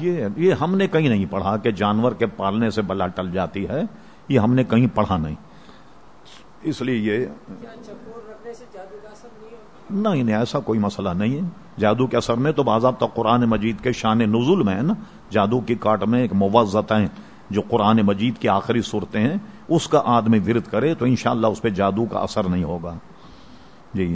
یہ یہ ہم نے کہیں نہیں پڑھا کہ جانور کے پالنے سے بلا ٹل جاتی ہے، یہ ہم نے کہیں پڑھا نہیں۔ اس لیے یہ نہیں یعنی نہیں ایسا کوئی مسئلہ نہیں ہے۔ جادو کے اثر میں تو باضابطہ قرآن مجید کے شان نزول میں ہے نا۔ جادو کی کاٹ میں ایک موزت ہیں جو قرآن مجید کی آخری صورتیں ہیں، اس کا آدمی ورد کرے تو انشاءاللہ اس پہ جادو کا اثر نہیں ہوگا۔